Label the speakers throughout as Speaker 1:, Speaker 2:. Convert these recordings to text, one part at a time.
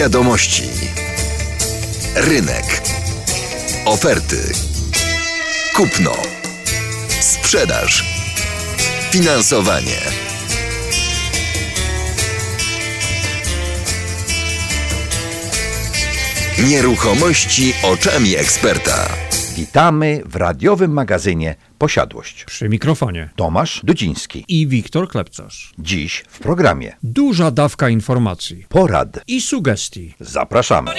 Speaker 1: Wiadomości. Rynek. Oferty. Kupno. Sprzedaż. Finansowanie. Nieruchomości oczami eksperta.
Speaker 2: Witamy w radiowym magazynie Posiadłość.
Speaker 3: Przy mikrofonie.
Speaker 2: Tomasz Dudziński.
Speaker 3: I Wiktor Klepcarz.
Speaker 2: Dziś w programie
Speaker 3: Duża dawka informacji
Speaker 2: porad.
Speaker 3: i sugestii.
Speaker 2: Zapraszamy.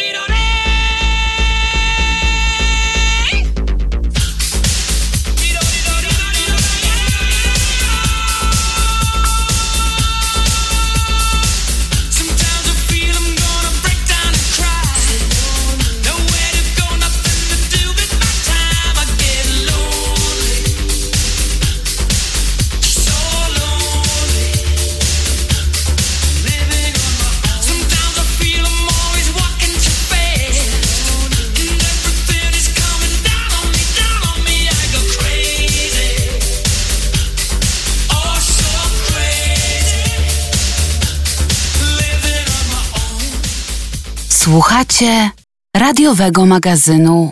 Speaker 4: Słuchacie radiowego magazynu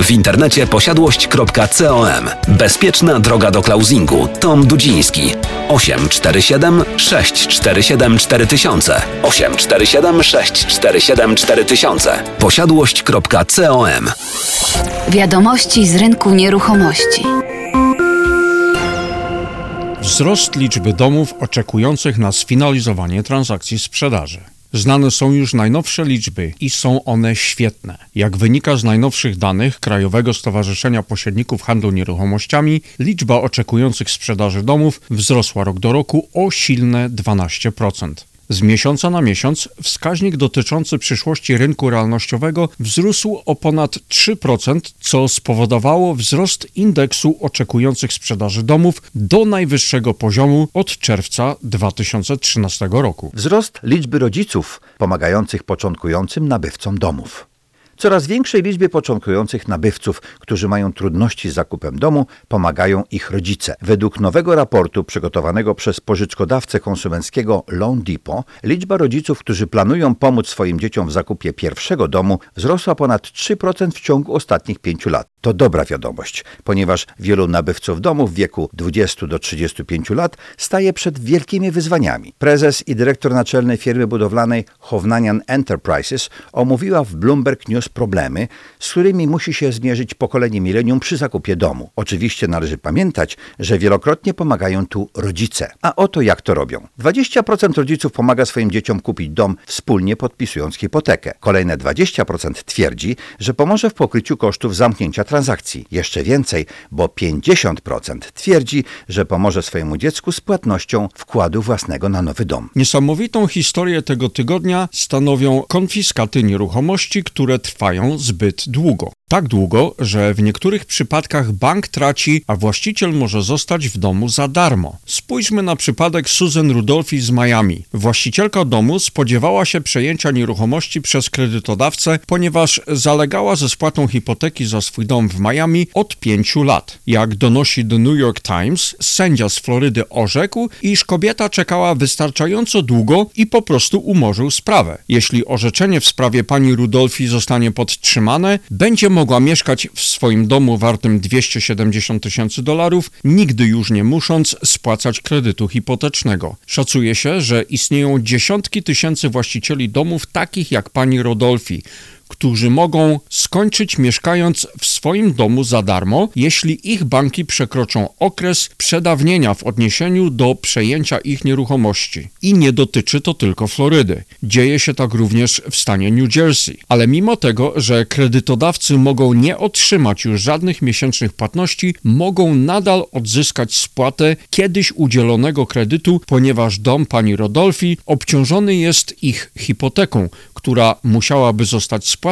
Speaker 5: W internecie posiadłość.com. Bezpieczna droga do closingu. Tom Dudziński. 847 647 4000. 847 647 4000. Posiadłość.com.
Speaker 4: Wiadomości z rynku nieruchomości.
Speaker 3: Wzrost liczby domów oczekujących na sfinalizowanie transakcji sprzedaży. Znane są już najnowsze liczby i są one świetne. Jak wynika z najnowszych danych Krajowego Stowarzyszenia Pośredników Handlu Nieruchomościami, liczba oczekujących sprzedaży domów wzrosła rok do roku o silne 12%. Z miesiąca na miesiąc wskaźnik dotyczący przyszłości rynku realnościowego wzrósł o ponad 3%, co spowodowało wzrost indeksu oczekujących sprzedaży domów do najwyższego poziomu od czerwca 2013 roku.
Speaker 2: Wzrost liczby rodziców pomagających początkującym nabywcom domów. Coraz większej liczbie początkujących nabywców, którzy mają trudności z zakupem domu, pomagają ich rodzice. Według nowego raportu przygotowanego przez pożyczkodawcę konsumenckiego Loan Depot, liczba rodziców, którzy planują pomóc swoim dzieciom w zakupie pierwszego domu, wzrosła ponad 3% w ciągu ostatnich pięciu lat. To dobra wiadomość, ponieważ wielu nabywców domów w wieku 20 do 35 lat staje przed wielkimi wyzwaniami. Prezes i dyrektor naczelnej firmy budowlanej Hovnanian Enterprises omówiła w Bloomberg News problemy, z którymi musi się zmierzyć pokolenie milenium przy zakupie domu. Oczywiście należy pamiętać, że wielokrotnie pomagają tu rodzice. A oto jak to robią. 20% rodziców pomaga swoim dzieciom kupić dom wspólnie podpisując hipotekę. Kolejne 20% twierdzi, że pomoże w pokryciu kosztów zamknięcia transakcji. Jeszcze więcej, bo 50% twierdzi, że pomoże swojemu dziecku z płatnością wkładu własnego na nowy dom.
Speaker 3: Niesamowitą historię tego tygodnia stanowią konfiskaty nieruchomości, które trwają zbyt długo. Tak długo, że w niektórych przypadkach bank traci, a właściciel może zostać w domu za darmo. Spójrzmy na przypadek Susan Rudolfi z Miami. Właścicielka domu spodziewała się przejęcia nieruchomości przez kredytodawcę, ponieważ zalegała ze spłatą hipoteki za swój dom w Miami od pięciu lat. Jak donosi The New York Times, sędzia z Florydy orzekł, iż kobieta czekała wystarczająco długo i po prostu umorzył sprawę. Jeśli orzeczenie w sprawie pani Rudolfi zostanie podtrzymane, będzie mogła mieszkać w swoim domu wartym 270 tysięcy dolarów, nigdy już nie musząc spłacać kredytu hipotecznego. Szacuje się, że istnieją dziesiątki tysięcy właścicieli domów takich jak pani Rodolfi, którzy mogą skończyć mieszkając w swoim domu za darmo, jeśli ich banki przekroczą okres przedawnienia w odniesieniu do przejęcia ich nieruchomości. I nie dotyczy to tylko Florydy. Dzieje się tak również w stanie New Jersey. Ale mimo tego, że kredytodawcy mogą nie otrzymać już żadnych miesięcznych płatności, mogą nadal odzyskać spłatę kiedyś udzielonego kredytu, ponieważ dom pani Rodolfi obciążony jest ich hipoteką, która musiałaby zostać spłacona,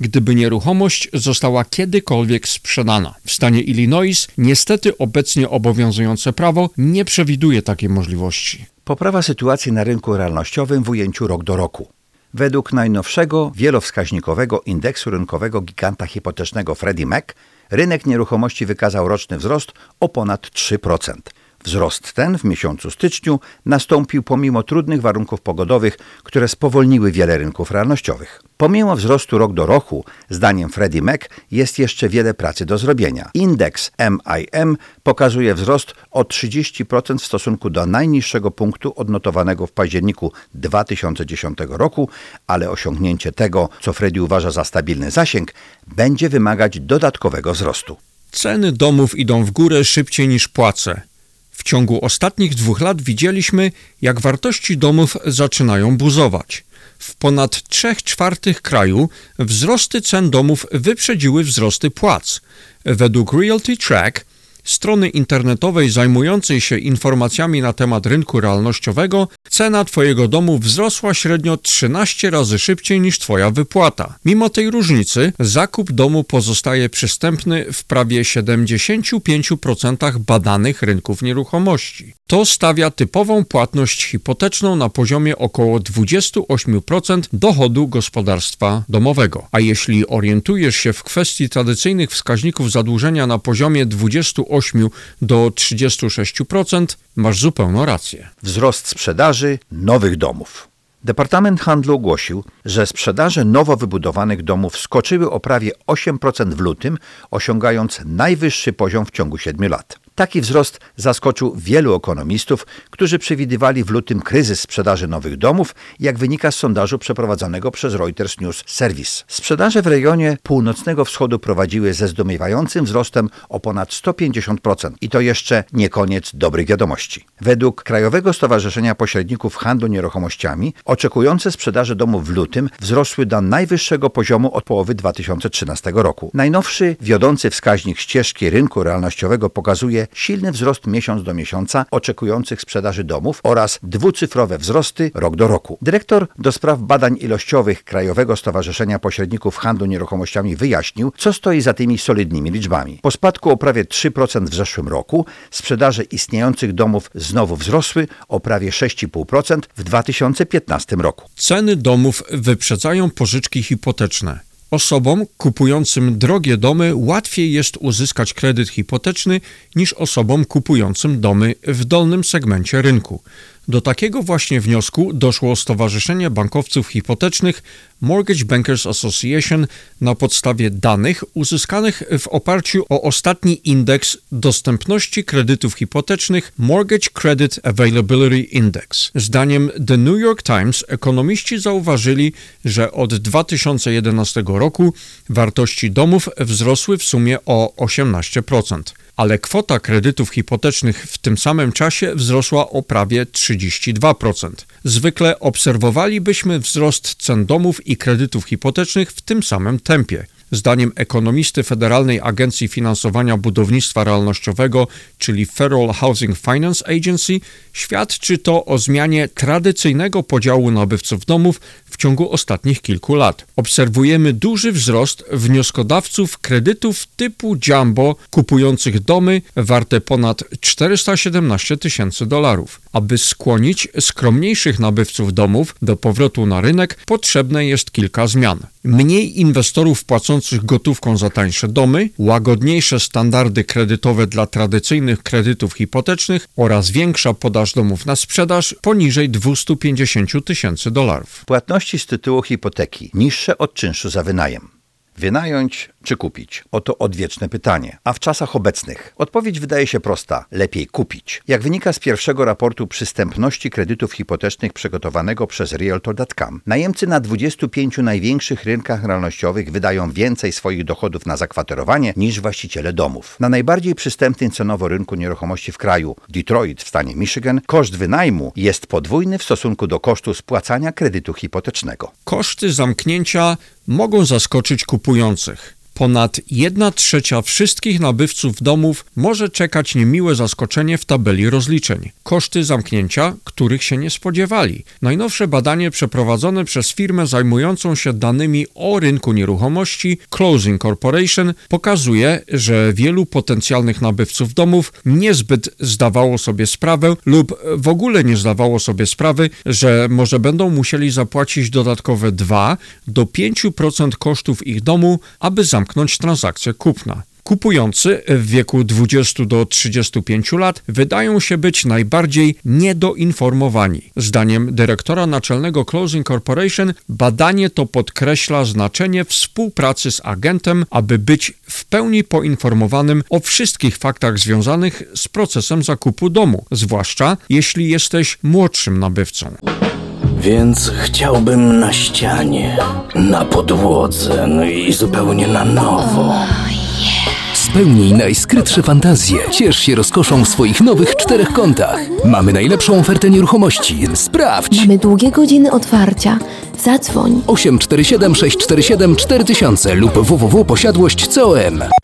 Speaker 3: gdyby nieruchomość została kiedykolwiek sprzedana. W stanie Illinois niestety obecnie obowiązujące prawo nie przewiduje takiej możliwości.
Speaker 2: Poprawa sytuacji na rynku realnościowym w ujęciu rok do roku. Według najnowszego wielowskaźnikowego indeksu rynkowego giganta hipotecznego Freddie Mac, rynek nieruchomości wykazał roczny wzrost o ponad 3%. Wzrost ten w miesiącu styczniu nastąpił pomimo trudnych warunków pogodowych, które spowolniły wiele rynków realnościowych. Pomimo wzrostu rok do roku, zdaniem Freddie Mac jest jeszcze wiele pracy do zrobienia. Indeks MIM pokazuje wzrost o 30% w stosunku do najniższego punktu odnotowanego w październiku 2010 roku, ale osiągnięcie tego, co Freddie uważa za stabilny zasięg, będzie wymagać dodatkowego wzrostu.
Speaker 3: Ceny domów idą w górę szybciej niż płace. W ciągu ostatnich dwóch lat widzieliśmy, jak wartości domów zaczynają buzować. W ponad trzech czwartych kraju wzrosty cen domów wyprzedziły wzrosty płac. Według Realty Track, strony internetowej zajmującej się informacjami na temat rynku realnościowego, cena Twojego domu wzrosła średnio 13 razy szybciej niż Twoja wypłata. Mimo tej różnicy, zakup domu pozostaje przystępny w prawie 75% badanych rynków nieruchomości. To stawia typową płatność hipoteczną na poziomie około 28% dochodu gospodarstwa domowego. A jeśli orientujesz się w kwestii tradycyjnych wskaźników zadłużenia na poziomie 28 do 36%, masz zupełną rację.
Speaker 2: Wzrost sprzedaży nowych domów. Departament Handlu ogłosił, że sprzedaże nowo wybudowanych domów skoczyły o prawie 8% w lutym, osiągając najwyższy poziom w ciągu 7 lat. Taki wzrost zaskoczył wielu ekonomistów, którzy przewidywali w lutym kryzys sprzedaży nowych domów, jak wynika z sondażu przeprowadzonego przez Reuters News Service. Sprzedaże w rejonie północnego wschodu prowadziły ze zdumiewającym wzrostem o ponad 150% i to jeszcze nie koniec dobrych wiadomości. Według Krajowego Stowarzyszenia Pośredników Handlu Nieruchomościami oczekujące sprzedaże domów w lutym wzrosły do najwyższego poziomu od połowy 2013 roku. Najnowszy wiodący wskaźnik ścieżki rynku realnościowego pokazuje silny wzrost miesiąc do miesiąca oczekujących sprzedaży domów oraz dwucyfrowe wzrosty rok do roku. Dyrektor do spraw badań ilościowych Krajowego Stowarzyszenia Pośredników Handlu Nieruchomościami wyjaśnił, co stoi za tymi solidnymi liczbami. Po spadku o prawie 3% w zeszłym roku sprzedaże istniejących domów znowu wzrosły o prawie 6,5% w 2015 roku.
Speaker 3: Ceny domów wyprzedzają pożyczki hipoteczne. Osobom kupującym drogie domy łatwiej jest uzyskać kredyt hipoteczny niż osobom kupującym domy w dolnym segmencie rynku. Do takiego właśnie wniosku doszło Stowarzyszenie Bankowców Hipotecznych Mortgage Bankers Association na podstawie danych uzyskanych w oparciu o ostatni indeks dostępności kredytów hipotecznych Mortgage Credit Availability Index. Zdaniem The New York Times ekonomiści zauważyli, że od 2011 roku wartości domów wzrosły w sumie o 18% ale kwota kredytów hipotecznych w tym samym czasie wzrosła o prawie 32%. Zwykle obserwowalibyśmy wzrost cen domów i kredytów hipotecznych w tym samym tempie. Zdaniem ekonomisty Federalnej Agencji Finansowania Budownictwa Realnościowego, czyli Federal Housing Finance Agency, świadczy to o zmianie tradycyjnego podziału nabywców domów w ciągu ostatnich kilku lat. Obserwujemy duży wzrost wnioskodawców kredytów typu jumbo kupujących domy warte ponad 417 tysięcy dolarów. Aby skłonić skromniejszych nabywców domów do powrotu na rynek, potrzebne jest kilka zmian. Mniej inwestorów płacących gotówką za tańsze domy, łagodniejsze standardy kredytowe dla tradycyjnych kredytów hipotecznych oraz większa podaż domów na sprzedaż poniżej 250 tysięcy dolarów.
Speaker 2: Płatności z tytułu hipoteki niższe od czynszu za wynajem. Wynająć czy kupić? Oto odwieczne pytanie. A w czasach obecnych odpowiedź wydaje się prosta: lepiej kupić. Jak wynika z pierwszego raportu przystępności kredytów hipotecznych przygotowanego przez Realtor.com, najemcy na 25 największych rynkach realnościowych wydają więcej swoich dochodów na zakwaterowanie niż właściciele domów. Na najbardziej przystępnym cenowo rynku nieruchomości w kraju, Detroit w stanie Michigan, koszt wynajmu jest podwójny w stosunku do kosztu spłacania kredytu hipotecznego.
Speaker 3: Koszty zamknięcia mogą zaskoczyć kupujących. Ponad 1 trzecia wszystkich nabywców domów może czekać niemiłe zaskoczenie w tabeli rozliczeń. Koszty zamknięcia, których się nie spodziewali. Najnowsze badanie przeprowadzone przez firmę zajmującą się danymi o rynku nieruchomości Closing Corporation pokazuje, że wielu potencjalnych nabywców domów niezbyt zdawało sobie sprawę lub w ogóle nie zdawało sobie sprawy, że może będą musieli zapłacić dodatkowe 2 do 5% kosztów ich domu, aby zamknąć transakcję kupna. Kupujący w wieku 20 do 35 lat wydają się być najbardziej niedoinformowani. Zdaniem dyrektora naczelnego Closing Corporation badanie to podkreśla znaczenie współpracy z agentem, aby być w pełni poinformowanym o wszystkich faktach związanych z procesem zakupu domu, zwłaszcza jeśli jesteś młodszym nabywcą.
Speaker 6: Więc chciałbym na ścianie, na podłodze, no i zupełnie na nowo.
Speaker 7: Spełnij najskrytsze fantazje. Ciesz się rozkoszą w swoich nowych czterech kątach. Mamy najlepszą ofertę nieruchomości. Sprawdź!
Speaker 8: Mamy długie godziny otwarcia. Zadzwoń.
Speaker 7: 847 647 4000 lub www.posiadłość.com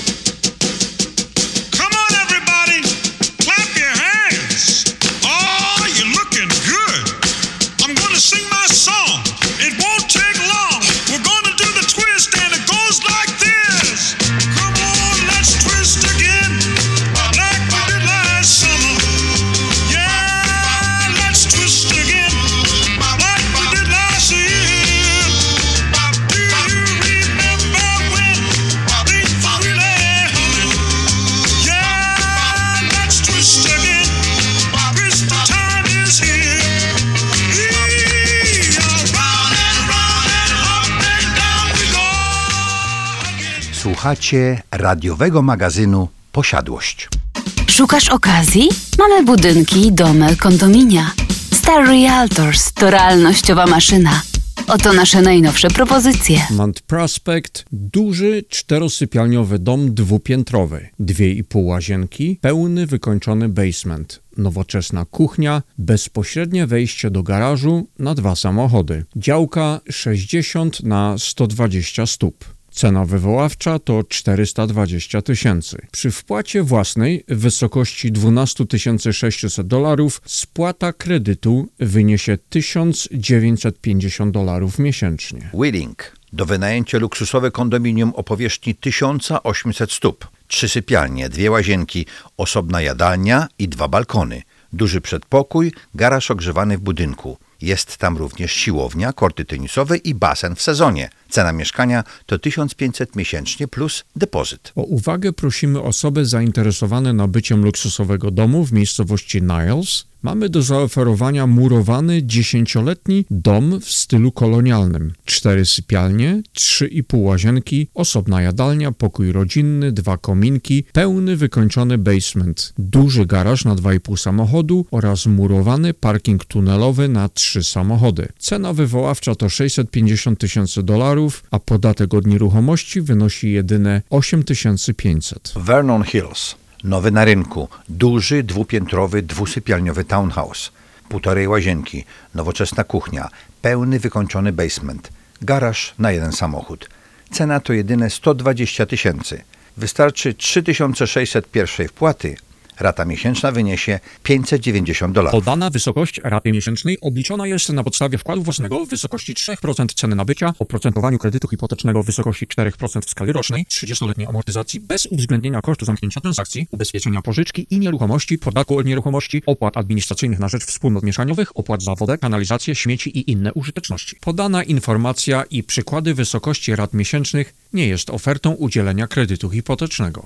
Speaker 2: Słuchacie radiowego magazynu Posiadłość.
Speaker 4: Szukasz okazji? Mamy budynki, domy, kondominia. Star Realtors to realnościowa maszyna. Oto nasze najnowsze propozycje.
Speaker 3: Mount Prospect, duży czterosypialniowy dom dwupiętrowy, dwie i pół łazienki, pełny wykończony basement, nowoczesna kuchnia, bezpośrednie wejście do garażu na dwa samochody, działka 60 na 120 stóp. Cena wywoławcza to 420 tysięcy. Przy wpłacie własnej w wysokości 12 600 dolarów spłata kredytu wyniesie 1950 dolarów miesięcznie.
Speaker 2: Wheeling. Do wynajęcia luksusowe kondominium o powierzchni 1800 stóp. Trzy sypialnie, dwie łazienki, osobna jadalnia i dwa balkony. Duży przedpokój, garaż ogrzewany w budynku. Jest tam również siłownia, korty tenisowe i basen w sezonie. Cena mieszkania to 1500 miesięcznie plus depozyt.
Speaker 3: O uwagę prosimy osoby zainteresowane nabyciem luksusowego domu w miejscowości Niles. Mamy do zaoferowania murowany dziesięcioletni dom w stylu kolonialnym. Cztery sypialnie, trzy i pół łazienki, osobna jadalnia, pokój rodzinny, dwa kominki, pełny wykończony basement, duży garaż na 2,5 samochodu oraz murowany parking tunelowy na trzy samochody. Cena wywoławcza to 650 tysięcy dolarów, a podatek od nieruchomości wynosi jedyne 8500.
Speaker 2: Vernon Hills. Nowy na rynku. Duży, dwupiętrowy, dwusypialniowy townhouse. Półtorej łazienki. Nowoczesna kuchnia. Pełny, wykończony basement. Garaż na jeden samochód. Cena to jedyne 120 tysięcy. Wystarczy 3600 pierwszej wpłaty. Rata miesięczna wyniesie 590 dolarów.
Speaker 3: Podana wysokość raty miesięcznej obliczona jest na podstawie wkładu własnego w wysokości 3% ceny nabycia, oprocentowaniu kredytu hipotecznego w wysokości 4% w skali rocznej, 30-letniej amortyzacji bez uwzględnienia kosztu zamknięcia transakcji, ubezpieczenia pożyczki i nieruchomości, podatku od nieruchomości, opłat administracyjnych na rzecz wspólnot mieszaniowych, opłat za wodę, kanalizację, śmieci i inne użyteczności. Podana informacja i przykłady wysokości rat miesięcznych nie jest ofertą udzielenia kredytu hipotecznego.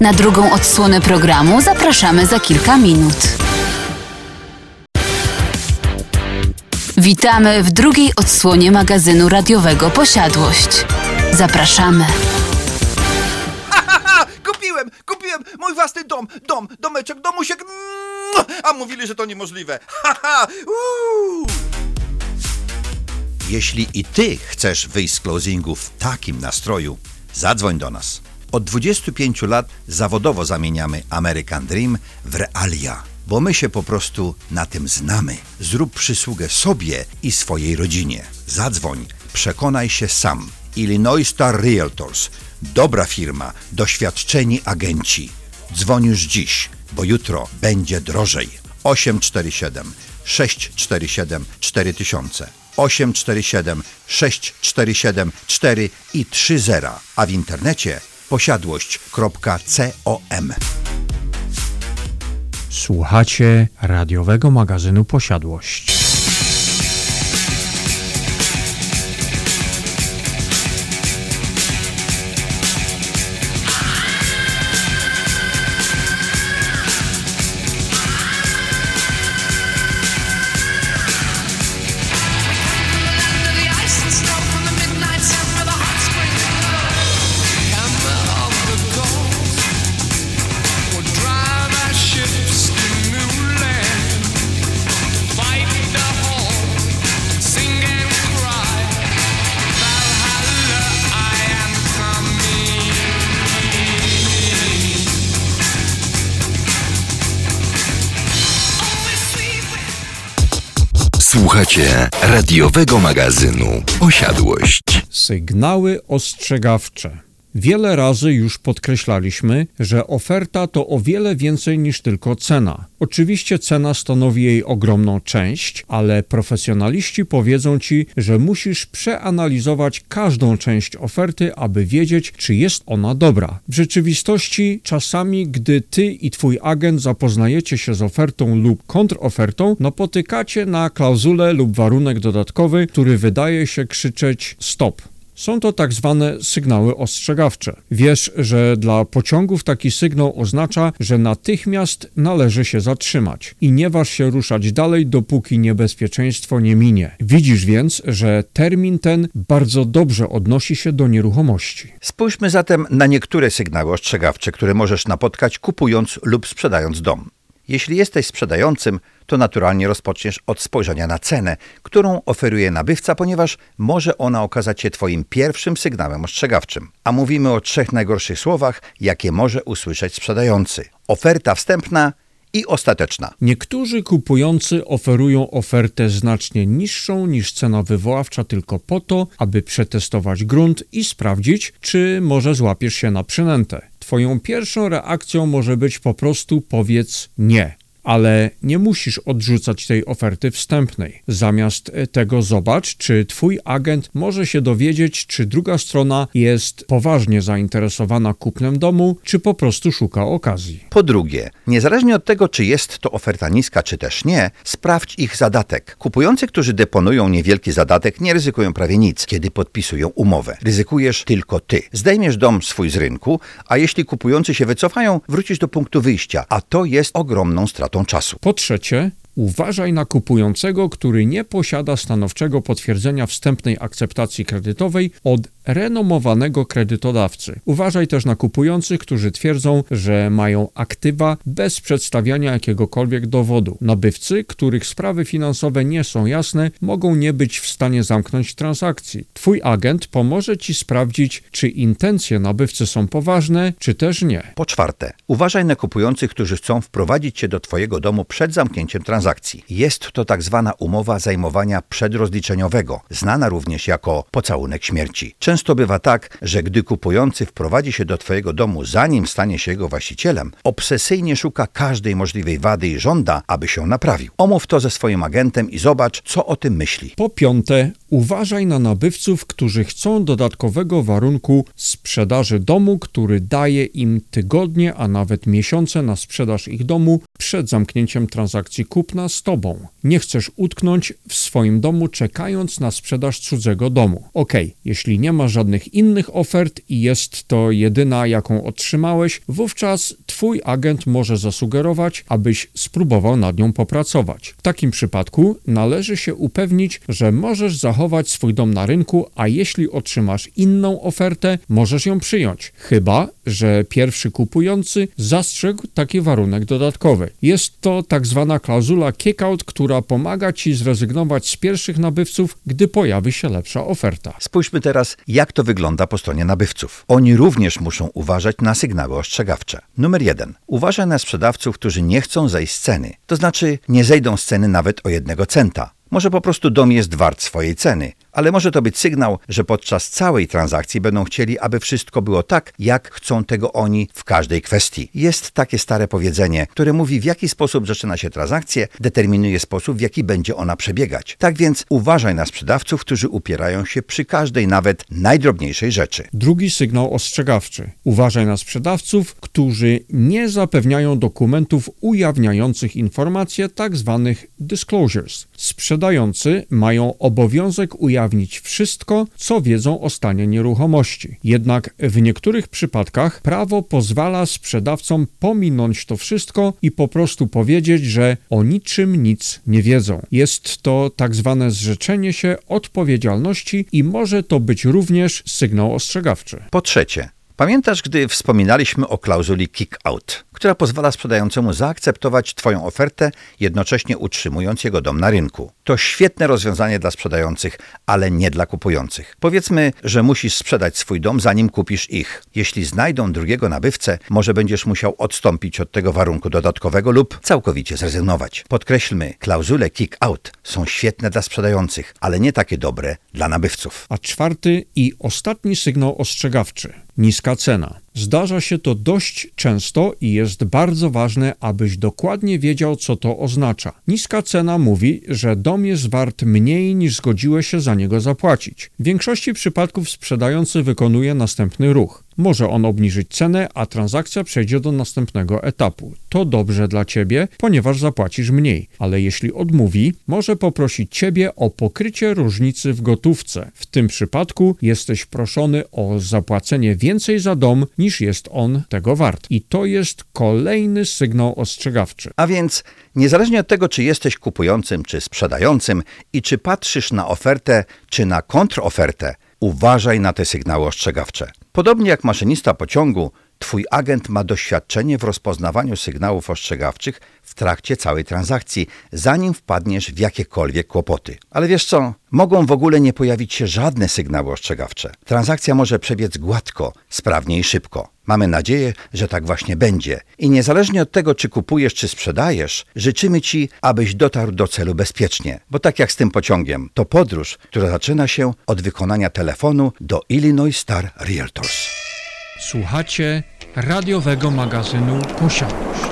Speaker 4: Na drugą odsłonę programu zapraszamy za kilka minut. Witamy w drugiej odsłonie magazynu radiowego Posiadłość. Zapraszamy.
Speaker 9: Ha, kupiłem, kupiłem mój własny dom, dom, domeczek, domusiek. A mówili, że to niemożliwe. Ha, ha, uuu.
Speaker 2: Jeśli i ty chcesz wyjść z closingu w takim nastroju, zadzwoń do nas. Od 25 lat zawodowo zamieniamy American Dream w realia, bo my się po prostu na tym znamy. Zrób przysługę sobie i swojej rodzinie. Zadzwoń, przekonaj się sam. Illinois Star Realtors. Dobra firma, doświadczeni agenci. Dzwoń już dziś, bo jutro będzie drożej. 847 647 4000 847 647 4 i 30, a w internecie posiadłość.com.
Speaker 3: Słuchacie radiowego magazynu Posiadłość.
Speaker 1: Radiowego magazynu Posiadłość.
Speaker 3: Sygnały ostrzegawcze. Wiele razy już podkreślaliśmy, że oferta to o wiele więcej niż tylko cena. Oczywiście cena stanowi jej ogromną część, ale profesjonaliści powiedzą ci, że musisz przeanalizować każdą część oferty, aby wiedzieć, czy jest ona dobra. W rzeczywistości, czasami, gdy ty i twój agent zapoznajecie się z ofertą lub kontrofertą, napotykacie na klauzulę lub warunek dodatkowy, który wydaje się krzyczeć stop. Są to tak zwane sygnały ostrzegawcze. Wiesz, że dla pociągów taki sygnał oznacza, że natychmiast należy się zatrzymać i nie waż się ruszać dalej, dopóki niebezpieczeństwo nie minie. Widzisz więc, że termin ten bardzo dobrze odnosi się do nieruchomości.
Speaker 2: Spójrzmy zatem na niektóre sygnały ostrzegawcze, które możesz napotkać kupując lub sprzedając dom. Jeśli jesteś sprzedającym, to naturalnie rozpoczniesz od spojrzenia na cenę, którą oferuje nabywca, ponieważ może ona okazać się Twoim pierwszym sygnałem ostrzegawczym. A mówimy o trzech najgorszych słowach, jakie może usłyszeć sprzedający: oferta wstępna i ostateczna.
Speaker 3: Niektórzy kupujący oferują ofertę znacznie niższą niż cena wywoławcza tylko po to, aby przetestować grunt i sprawdzić, czy może złapiesz się na przynętę. Twoją pierwszą reakcją może być po prostu powiedz nie ale nie musisz odrzucać tej oferty wstępnej. Zamiast tego zobacz, czy twój agent może się dowiedzieć, czy druga strona jest poważnie zainteresowana kupnem domu, czy po prostu szuka okazji.
Speaker 2: Po drugie, niezależnie od tego, czy jest to oferta niska, czy też nie, sprawdź ich zadatek. Kupujący, którzy deponują niewielki zadatek, nie ryzykują prawie nic, kiedy podpisują umowę. Ryzykujesz tylko ty. Zdejmiesz dom swój z rynku, a jeśli kupujący się wycofają, wrócisz do punktu wyjścia, a to jest ogromną stratą czasu.
Speaker 3: Po trzecie, Uważaj na kupującego, który nie posiada stanowczego potwierdzenia wstępnej akceptacji kredytowej od renomowanego kredytodawcy. Uważaj też na kupujących, którzy twierdzą, że mają aktywa bez przedstawiania jakiegokolwiek dowodu. Nabywcy, których sprawy finansowe nie są jasne, mogą nie być w stanie zamknąć transakcji. Twój agent pomoże ci sprawdzić, czy intencje nabywcy są poważne, czy też nie.
Speaker 2: Po czwarte, uważaj na kupujących, którzy chcą wprowadzić cię do twojego domu przed zamknięciem transakcji. Jest to tak zwana umowa zajmowania przedrozliczeniowego, znana również jako pocałunek śmierci. Bywa tak, że gdy kupujący wprowadzi się do Twojego domu, zanim stanie się jego właścicielem, obsesyjnie szuka każdej możliwej wady i żąda, aby się naprawił. Omów to ze swoim agentem i zobacz, co o tym myśli.
Speaker 3: Po piąte, uważaj na nabywców, którzy chcą dodatkowego warunku sprzedaży domu, który daje im tygodnie, a nawet miesiące na sprzedaż ich domu przed zamknięciem transakcji kupna z Tobą. Nie chcesz utknąć w swoim domu czekając na sprzedaż cudzego domu. Ok, jeśli nie masz żadnych innych ofert i jest to jedyna, jaką otrzymałeś, wówczas Twój agent może zasugerować, abyś spróbował nad nią popracować. W takim przypadku należy się upewnić, że możesz zachować swój dom na rynku, a jeśli otrzymasz inną ofertę, możesz ją przyjąć. Chyba, że pierwszy kupujący zastrzegł taki warunek dodatkowy. Jest to tak zwana klauzula kick-out, która pomaga Ci zrezygnować z pierwszych nabywców, gdy pojawi się lepsza oferta.
Speaker 2: Spójrzmy teraz, jak to wygląda po stronie nabywców. Oni również muszą uważać na sygnały ostrzegawcze. Numer jeden. Uważaj na sprzedawców, którzy nie chcą zejść z ceny. To znaczy, nie zejdą z ceny nawet o jednego centa. Może po prostu dom jest wart swojej ceny, ale może to być sygnał, że podczas całej transakcji będą chcieli, aby wszystko było tak, jak chcą tego oni w każdej kwestii. Jest takie stare powiedzenie, które mówi, w jaki sposób zaczyna się transakcję, determinuje sposób, w jaki będzie ona przebiegać. Tak więc uważaj na sprzedawców, którzy upierają się przy każdej, nawet najdrobniejszej rzeczy.
Speaker 3: Drugi sygnał ostrzegawczy. Uważaj na sprzedawców, którzy nie zapewniają dokumentów ujawniających informacje, tak zwanych disclosures. Sprzedający mają obowiązek ujawnić wszystko, co wiedzą o stanie nieruchomości. Jednak w niektórych przypadkach prawo pozwala sprzedawcom pominąć to wszystko i po prostu powiedzieć, że o niczym nic nie wiedzą. Jest to tak zwane zrzeczenie się odpowiedzialności i może to być również sygnał ostrzegawczy.
Speaker 2: Po trzecie, Pamiętasz, gdy wspominaliśmy o klauzuli kick-out, która pozwala sprzedającemu zaakceptować Twoją ofertę, jednocześnie utrzymując jego dom na rynku? To świetne rozwiązanie dla sprzedających, ale nie dla kupujących. Powiedzmy, że musisz sprzedać swój dom, zanim kupisz ich. Jeśli znajdą drugiego nabywcę, może będziesz musiał odstąpić od tego warunku dodatkowego lub całkowicie zrezygnować. Podkreślmy, klauzule kick-out są świetne dla sprzedających, ale nie takie dobre dla nabywców.
Speaker 3: A czwarty i ostatni sygnał ostrzegawczy niska cena. Zdarza się to dość często i jest bardzo ważne, abyś dokładnie wiedział, co to oznacza. Niska cena mówi, że dom jest wart mniej niż zgodziłeś się za niego zapłacić. W większości przypadków sprzedający wykonuje następny ruch. Może on obniżyć cenę, a transakcja przejdzie do następnego etapu. To dobrze dla ciebie, ponieważ zapłacisz mniej, ale jeśli odmówi, może poprosić ciebie o pokrycie różnicy w gotówce. W tym przypadku jesteś proszony o zapłacenie więcej za dom, niż jest on tego wart. I to jest kolejny sygnał ostrzegawczy.
Speaker 2: A więc, niezależnie od tego, czy jesteś kupującym, czy sprzedającym i czy patrzysz na ofertę, czy na kontrofertę, uważaj na te sygnały ostrzegawcze. Podobnie jak maszynista pociągu, Twój agent ma doświadczenie w rozpoznawaniu sygnałów ostrzegawczych w trakcie całej transakcji, zanim wpadniesz w jakiekolwiek kłopoty. Ale wiesz co? Mogą w ogóle nie pojawić się żadne sygnały ostrzegawcze. Transakcja może przebiec gładko, sprawnie i szybko. Mamy nadzieję, że tak właśnie będzie. I niezależnie od tego, czy kupujesz, czy sprzedajesz, życzymy Ci, abyś dotarł do celu bezpiecznie. Bo tak jak z tym pociągiem, to podróż, która zaczyna się od wykonania telefonu do Illinois Star Realtors.
Speaker 3: Słuchacie radiowego magazynu Posiadłość.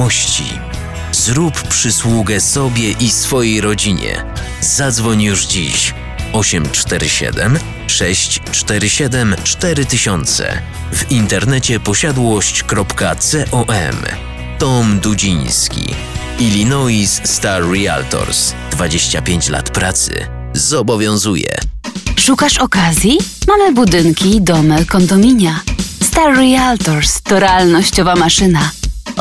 Speaker 10: Zrób przysługę sobie i swojej rodzinie. Zadzwoń już dziś 847 647 4000 w internecie posiadłość.com. Tom Dudziński, Illinois Star Realtors. 25 lat pracy zobowiązuje.
Speaker 4: Szukasz okazji? Mamy budynki, domy, kondominia. Star Realtors to realnościowa maszyna.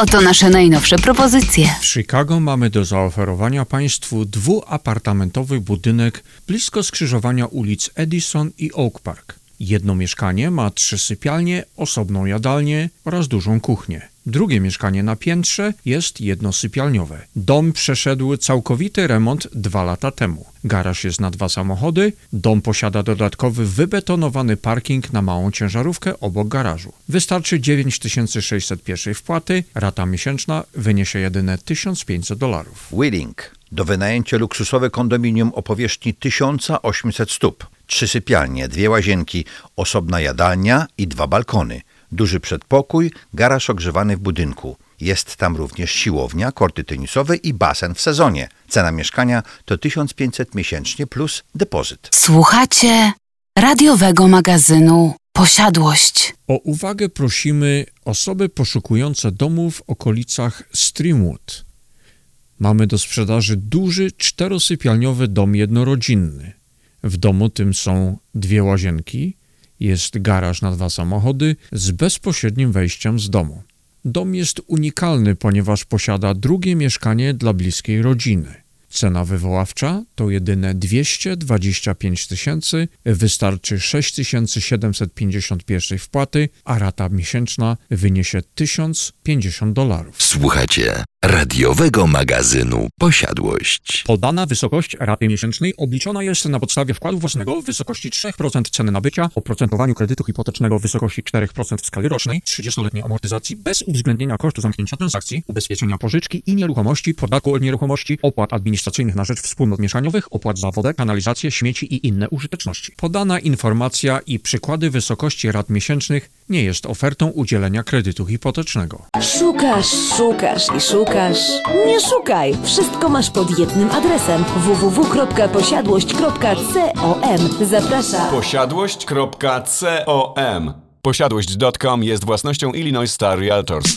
Speaker 4: Oto nasze najnowsze propozycje.
Speaker 3: W Chicago mamy do zaoferowania Państwu dwuapartamentowy budynek blisko skrzyżowania ulic Edison i Oak Park. Jedno mieszkanie ma trzy sypialnie, osobną jadalnię oraz dużą kuchnię. Drugie mieszkanie na piętrze jest jednosypialniowe. Dom przeszedł całkowity remont dwa lata temu. Garaż jest na dwa samochody. Dom posiada dodatkowy wybetonowany parking na małą ciężarówkę obok garażu. Wystarczy 9601 wpłaty, rata miesięczna wyniesie jedynie 1500 dolarów.
Speaker 2: Wheeling. Do wynajęcia luksusowe kondominium o powierzchni 1800 stóp. Trzy sypialnie, dwie łazienki, osobna jadalnia i dwa balkony. Duży przedpokój, garaż ogrzewany w budynku. Jest tam również siłownia, korty tenisowe i basen w sezonie. Cena mieszkania to 1500 miesięcznie plus depozyt.
Speaker 4: Słuchacie radiowego magazynu Posiadłość.
Speaker 3: O uwagę prosimy osoby poszukujące domu w okolicach Streamwood. Mamy do sprzedaży duży czterosypialniowy dom jednorodzinny. W domu tym są dwie łazienki, jest garaż na dwa samochody z bezpośrednim wejściem z domu. Dom jest unikalny, ponieważ posiada drugie mieszkanie dla bliskiej rodziny. Cena wywoławcza to jedyne 225 tysięcy, wystarczy 6751 wpłaty, a rata miesięczna wyniesie 1050 dolarów.
Speaker 1: Słuchacie radiowego magazynu Posiadłość.
Speaker 3: Podana wysokość raty miesięcznej obliczona jest na podstawie wkładu własnego w wysokości 3% ceny nabycia, oprocentowaniu kredytu hipotecznego w wysokości 4% w skali rocznej, 30-letniej amortyzacji bez uwzględnienia kosztu zamknięcia transakcji, ubezpieczenia pożyczki i nieruchomości, podatku od nieruchomości, opłat administracyjnych na rzecz wspólnot mieszaniowych, opłat za wodę, kanalizację, śmieci i inne użyteczności. Podana informacja i przykłady wysokości rat miesięcznych nie jest ofertą udzielenia kredytu hipotecznego.
Speaker 11: Szukasz, szukasz i szukasz. Nie szukaj! Wszystko masz pod jednym adresem www.posiadłość.com. Zaprasza
Speaker 12: Posiadłość.com Posiadłość.com jest własnością Illinois Star Realtors.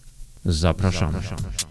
Speaker 3: Zapraszamy. Zapraszamy.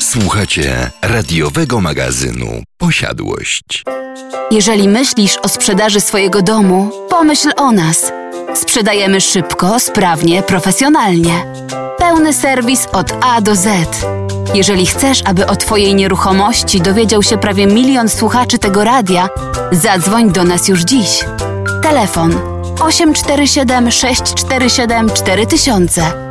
Speaker 1: Słuchacie radiowego magazynu Posiadłość.
Speaker 4: Jeżeli myślisz o sprzedaży swojego domu, pomyśl o nas. Sprzedajemy szybko, sprawnie, profesjonalnie. Pełny serwis od A do Z. Jeżeli chcesz, aby o Twojej nieruchomości dowiedział się prawie milion słuchaczy tego radia, zadzwoń do nas już dziś. Telefon 847 647 4000.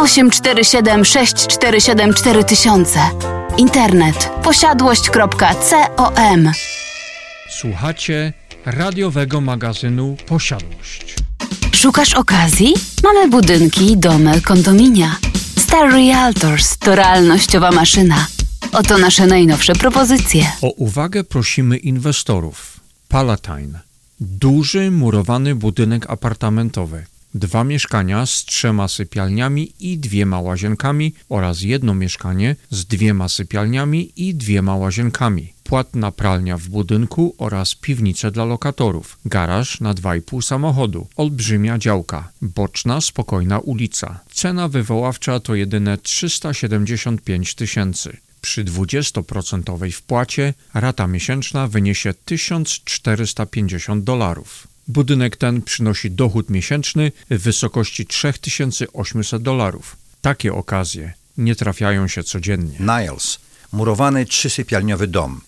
Speaker 4: 847 647 4000 Internet posiadłość.com
Speaker 3: Słuchacie radiowego magazynu Posiadłość.
Speaker 4: Szukasz okazji? Mamy budynki, domy, kondominia. Star Realtors to realnościowa maszyna. Oto nasze najnowsze propozycje.
Speaker 3: O uwagę prosimy inwestorów. Palatine. Duży murowany budynek apartamentowy. Dwa mieszkania z trzema sypialniami i dwiema łazienkami oraz jedno mieszkanie z dwiema sypialniami i dwiema łazienkami. Płatna pralnia w budynku oraz piwnice dla lokatorów. Garaż na 2,5 samochodu. Olbrzymia działka. Boczna, spokojna ulica. Cena wywoławcza to jedyne 375 tysięcy. Przy 20% wpłacie rata miesięczna wyniesie 1450 dolarów. Budynek ten przynosi dochód miesięczny w wysokości 3800 dolarów. Takie okazje nie trafiają się codziennie.
Speaker 2: Niles. Murowany trzysypialniowy dom.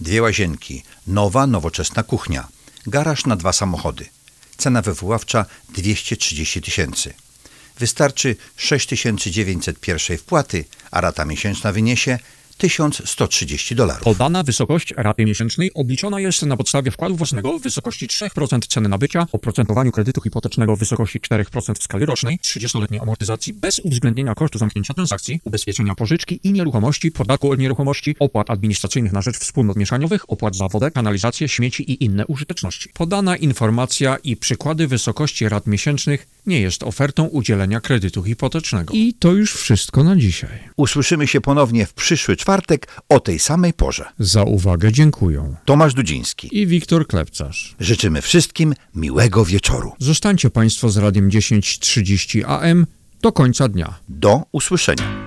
Speaker 2: Dwie łazienki. Nowa, nowoczesna kuchnia. Garaż na dwa samochody. Cena wywoławcza 230 tysięcy. Wystarczy 6901 wpłaty, a rata miesięczna wyniesie 1130 dolarów.
Speaker 3: Podana wysokość raty miesięcznej obliczona jest na podstawie wkładu własnego w wysokości 3% ceny nabycia, oprocentowaniu kredytu hipotecznego w wysokości 4% w skali rocznej, 30-letniej amortyzacji bez uwzględnienia kosztu zamknięcia transakcji, ubezpieczenia pożyczki i nieruchomości, podatku od nieruchomości, opłat administracyjnych na rzecz wspólnot mieszaniowych, opłat za wodę, kanalizację, śmieci i inne użyteczności. Podana informacja i przykłady wysokości rat miesięcznych nie jest ofertą udzielenia kredytu hipotecznego. I to już wszystko na dzisiaj.
Speaker 2: Usłyszymy się ponownie w przyszły czwartek o tej samej porze.
Speaker 3: Za uwagę dziękuję.
Speaker 2: Tomasz Dudziński
Speaker 3: i Wiktor Klepcarz.
Speaker 2: Życzymy wszystkim miłego wieczoru.
Speaker 3: Zostańcie Państwo z Radiem 1030 AM do końca dnia.
Speaker 2: Do usłyszenia.